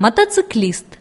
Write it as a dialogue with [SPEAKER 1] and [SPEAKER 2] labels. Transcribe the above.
[SPEAKER 1] мотоциклист.